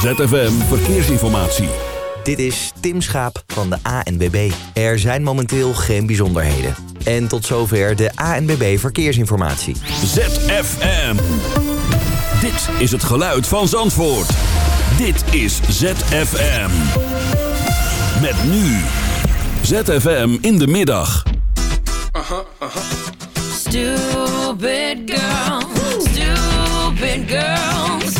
ZFM Verkeersinformatie. Dit is Tim Schaap van de ANBB. Er zijn momenteel geen bijzonderheden. En tot zover de ANBB Verkeersinformatie. ZFM. Dit is het geluid van Zandvoort. Dit is ZFM. Met nu. ZFM in de middag. Aha. Stupid girl. Stupid girl.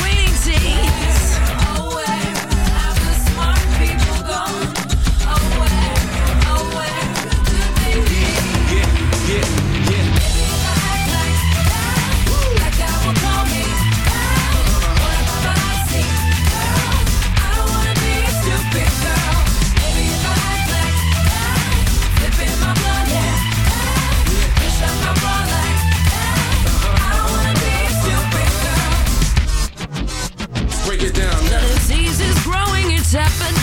Happening.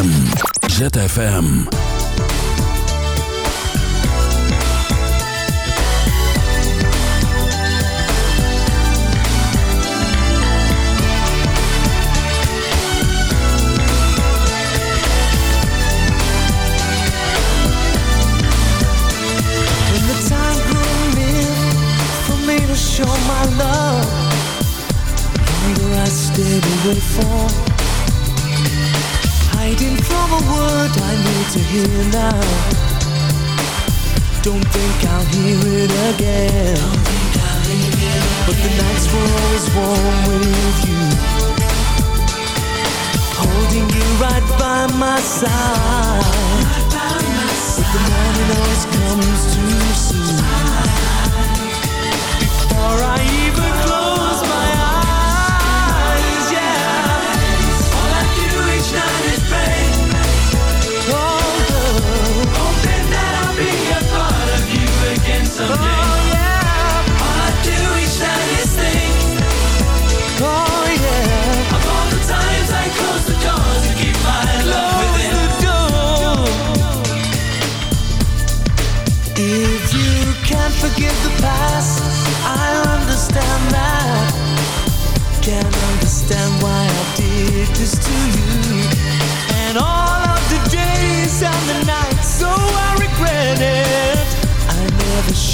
ZFM. ZFM.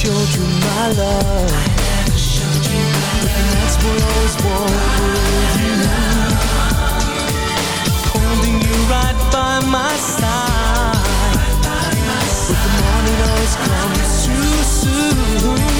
showed you my love. And that's what I always wanted with you. Holding you right by my side. Right by my side. But the morning always comes too soon.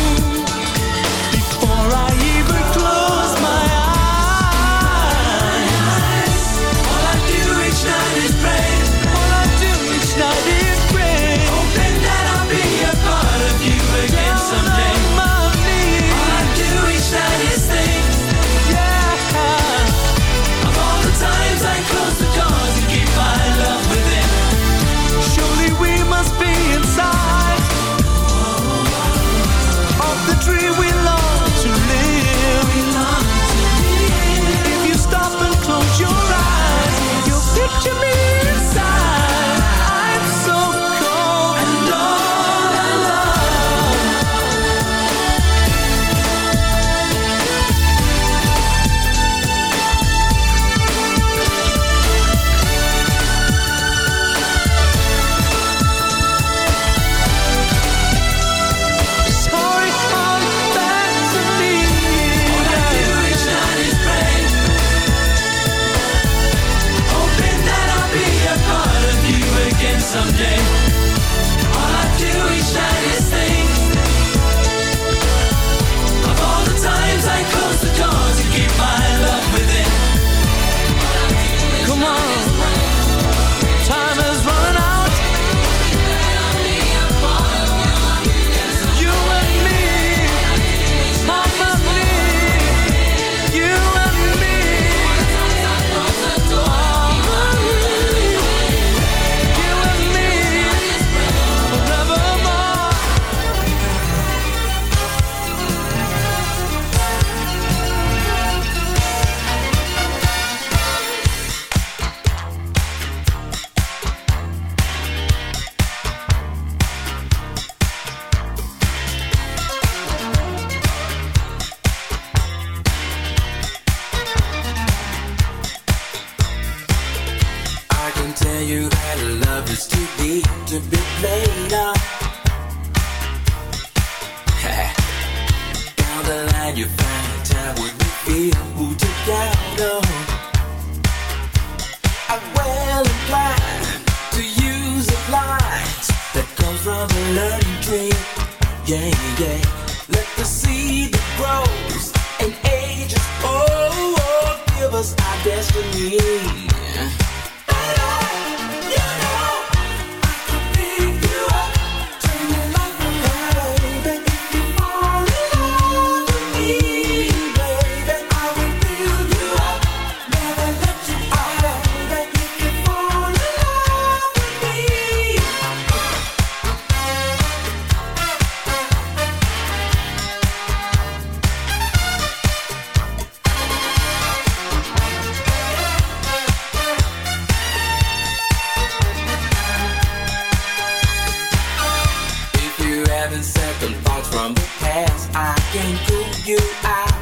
Cool you out.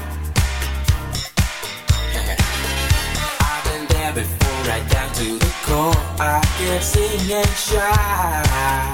I've been there before, right down to the core. I can sing and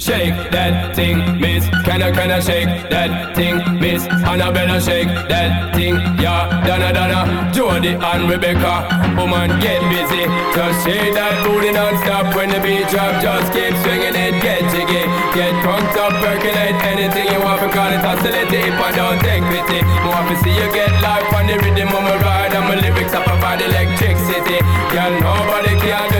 Shake that thing, miss. Can I, can I shake that thing, miss? And I better shake that thing, yeah. Donna, Donna, Jody and Rebecca. Woman, get busy. Just shake that booty non-stop when the beat drop. Just keep swinging it, get jiggy. Get drunk up, percolate anything you want. Because it's oscillating, if I don't take pity. More to see you get life on the rhythm of my ride. And my lyrics up about electricity. Girl, nobody can do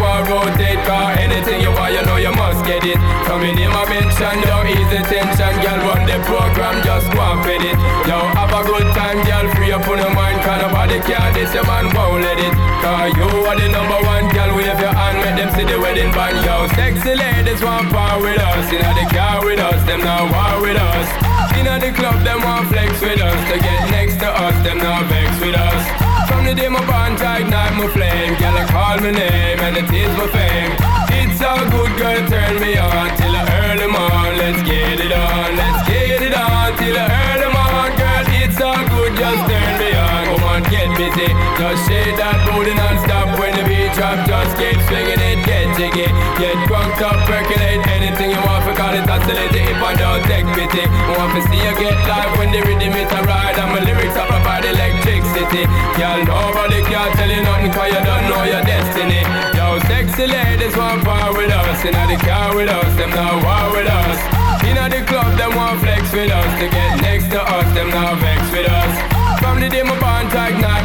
rotate, car anything you want, you know you must get it. Coming in my mention, don't ease the tension. Girl, run the program, just go and fit it. Yo, have a good time, girl, free up on your mind. Cause nobody care, this your man won't let it. Cause you are the number one, girl, wave your hand, make them see the wedding band. Yo, sexy ladies want part with us. Inna the car with us, them now war with us. Inna the club, them want flex with us. To get next to us, them not vex with us. From the day my bond ignite my flame, girl I call my name and it is my fame. It's all good, girl, turn me on till I early morn. Let's get it on, let's get it on till I early morn, girl. It's all good, just turn me on. Come on, get busy, just shake that booty non-stop when the beat drop. Just keep swinging it, get jiggy, get drunk up, percolate anything you want. For call it oscillate if I don't take pity. Want to see you get live when the rhythm it inna the car with us, them not war with us. Inna the club, them want flex with us. To get next to us, them not vex with us. From the day my bond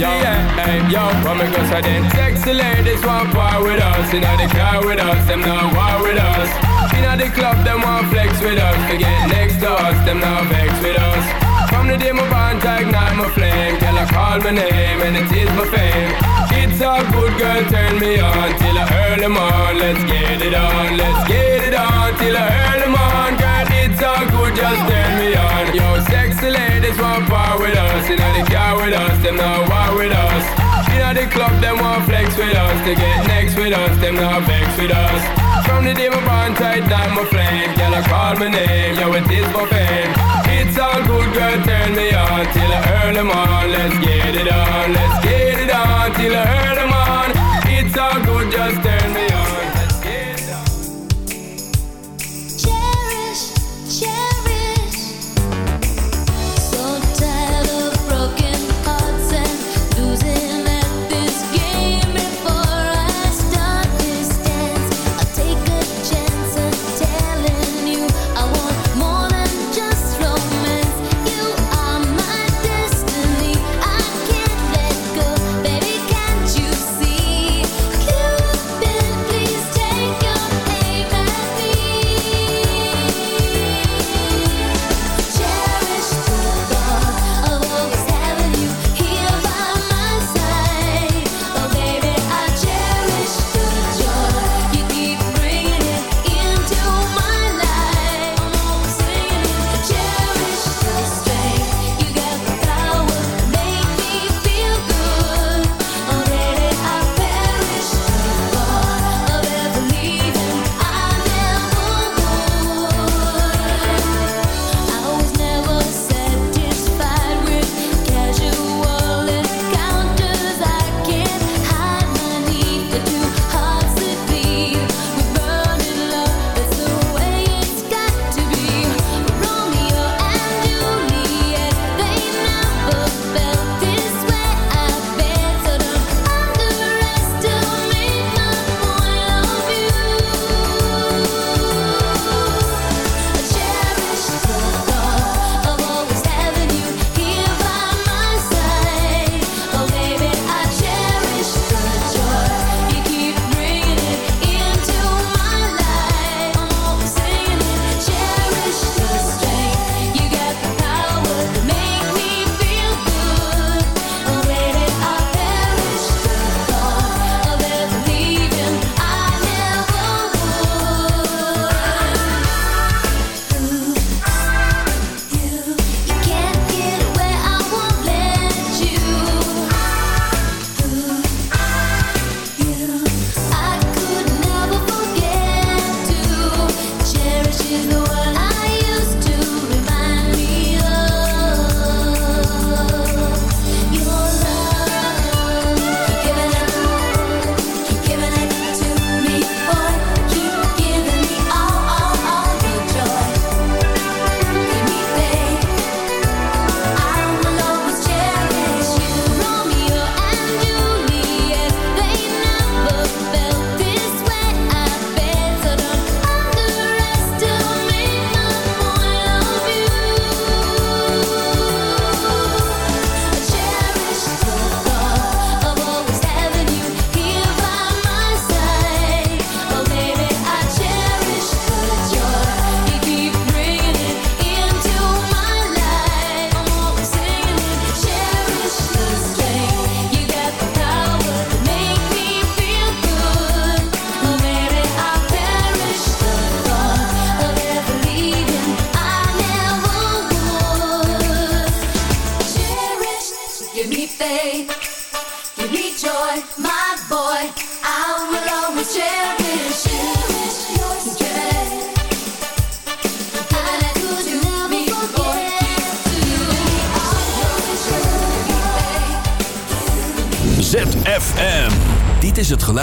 dirty, yeah. Yo, what me go say then? Sexy ladies want part with us, inna the car with us, them not war with us. Inna the club, them want flex with us. To get next to us, them not vex with us. From the day my bond ignite my flame, girl I call my name and it is my fame. It's all good, girl, turn me on till I early morn. Let's get it on, let's get it on till I early morn, girl. It's all good, just turn me on. Yo, sexy ladies want part with us, inna the car with us, them not war with us. Inna the club, them want flex with us. To get next with us, them not vex with us. From the day my bond tight down my flame, girl I call my name, yo it is my fame. It's all good, girl, turn me on till I earn them on. Let's get it on, let's get it on till I earn them on. It's all good, just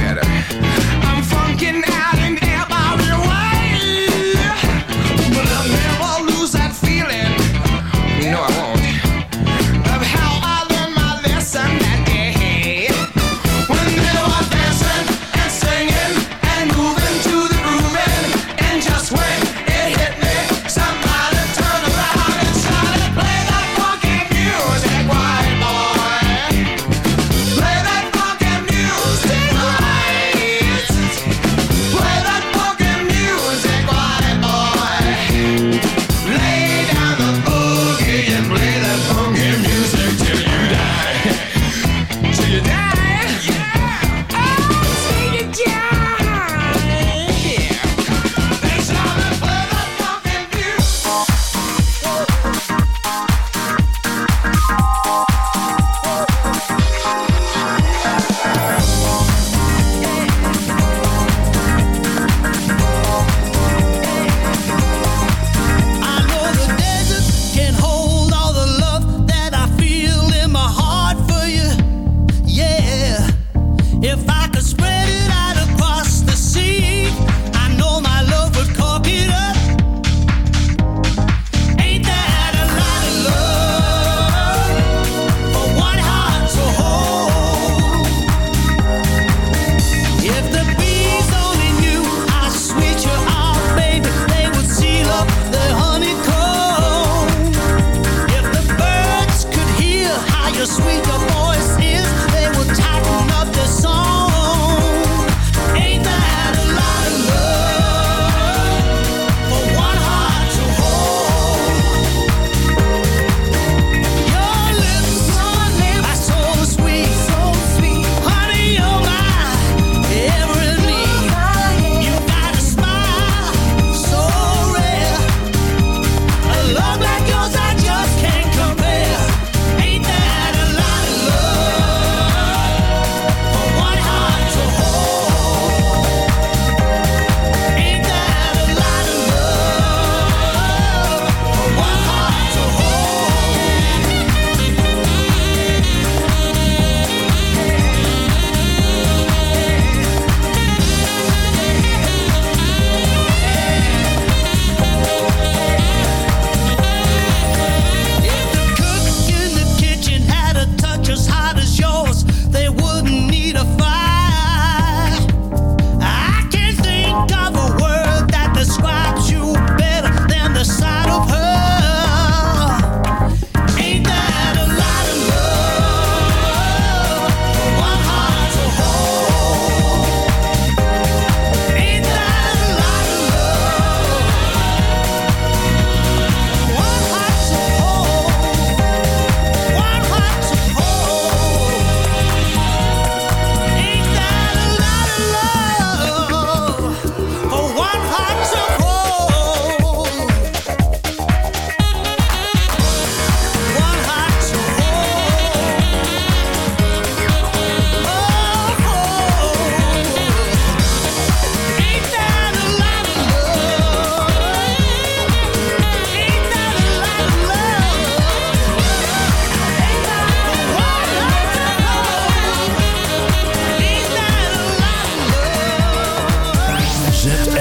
better. I'm funkin' out and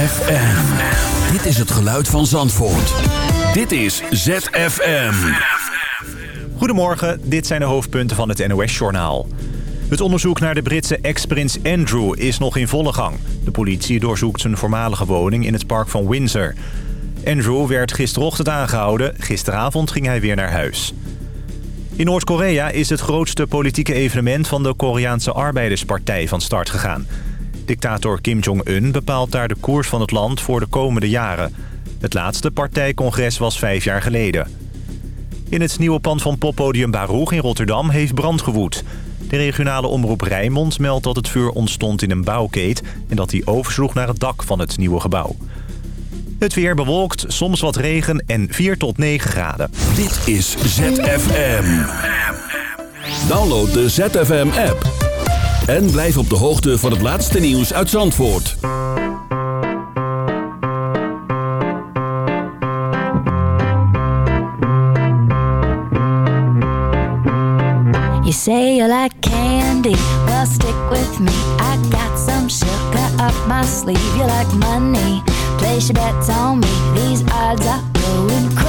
ZFM. Dit is het geluid van Zandvoort. Dit is ZFM. Goedemorgen, dit zijn de hoofdpunten van het NOS-journaal. Het onderzoek naar de Britse ex-prins Andrew is nog in volle gang. De politie doorzoekt zijn voormalige woning in het park van Windsor. Andrew werd gisterochtend aangehouden. Gisteravond ging hij weer naar huis. In Noord-Korea is het grootste politieke evenement van de Koreaanse Arbeiderspartij van start gegaan. Dictator Kim Jong-un bepaalt daar de koers van het land voor de komende jaren. Het laatste partijcongres was vijf jaar geleden. In het nieuwe pand van poppodium Baruch in Rotterdam heeft brand gewoed. De regionale omroep Rijnmond meldt dat het vuur ontstond in een bouwkeet... en dat die oversloeg naar het dak van het nieuwe gebouw. Het weer bewolkt, soms wat regen en 4 tot 9 graden. Dit is ZFM. Download de ZFM-app. En blijf op de hoogte van het laatste nieuws uit Zandvoort. You say you like candy, well stick with me. I got some sugar up my sleeve. You like money, place your bets on me. These odds are going crazy.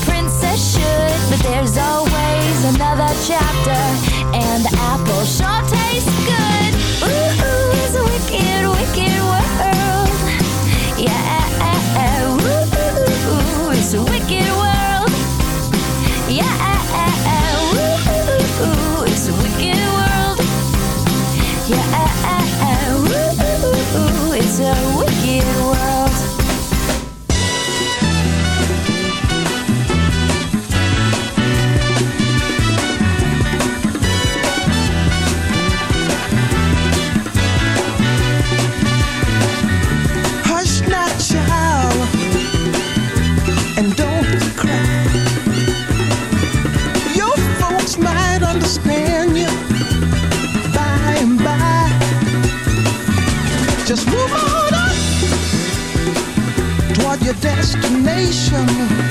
there's always another chapter, and the apple sure destination.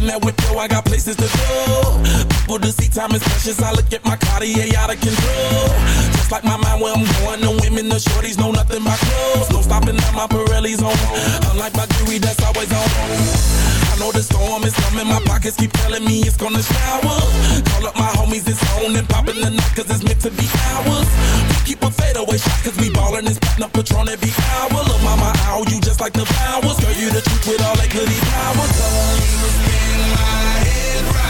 in that window, I got places to go. People to see, time is precious. I look at my Cartier out of control. Just like my mind, where I'm going, no women, no shorties, no nothing but clothes. My Pirelli's on. Unlike my jewelry that's always on. I know the storm is coming, my pockets keep telling me it's gonna shower. Call up my homies, it's on and popping the night cause it's meant to be ours. We keep a fadeaway shot cause we ballin' and spittin' up Patron every hour. Look, mama, ow, you just like the flowers. Girl, you the truth with all that goody powers. You spin my head right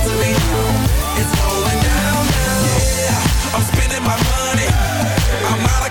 my money. I'm out of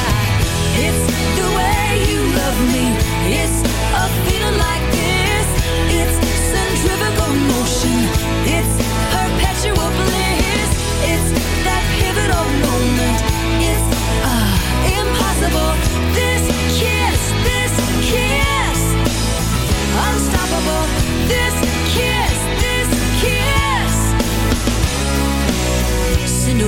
It's the way you love me. It's a feeling like this. It's centrifugal motion. It's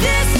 This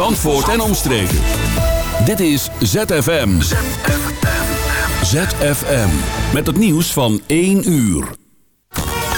Zandvoort en omstreken. Dit is ZFM. ZFM. Met het nieuws van 1 uur.